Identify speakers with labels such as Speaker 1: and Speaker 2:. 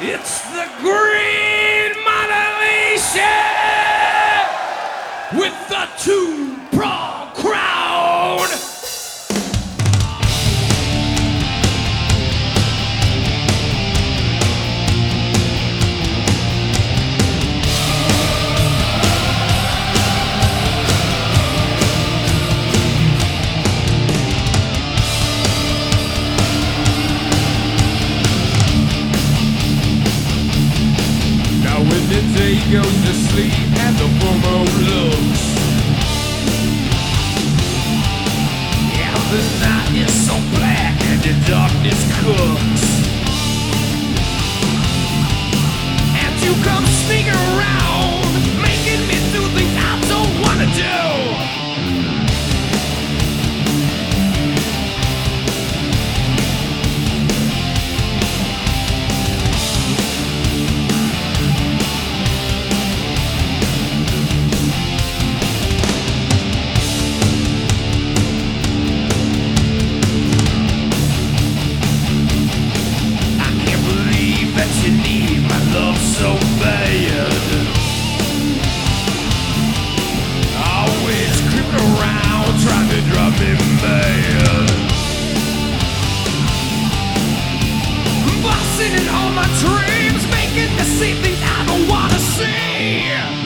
Speaker 1: It's the Green Monolation with the two Busting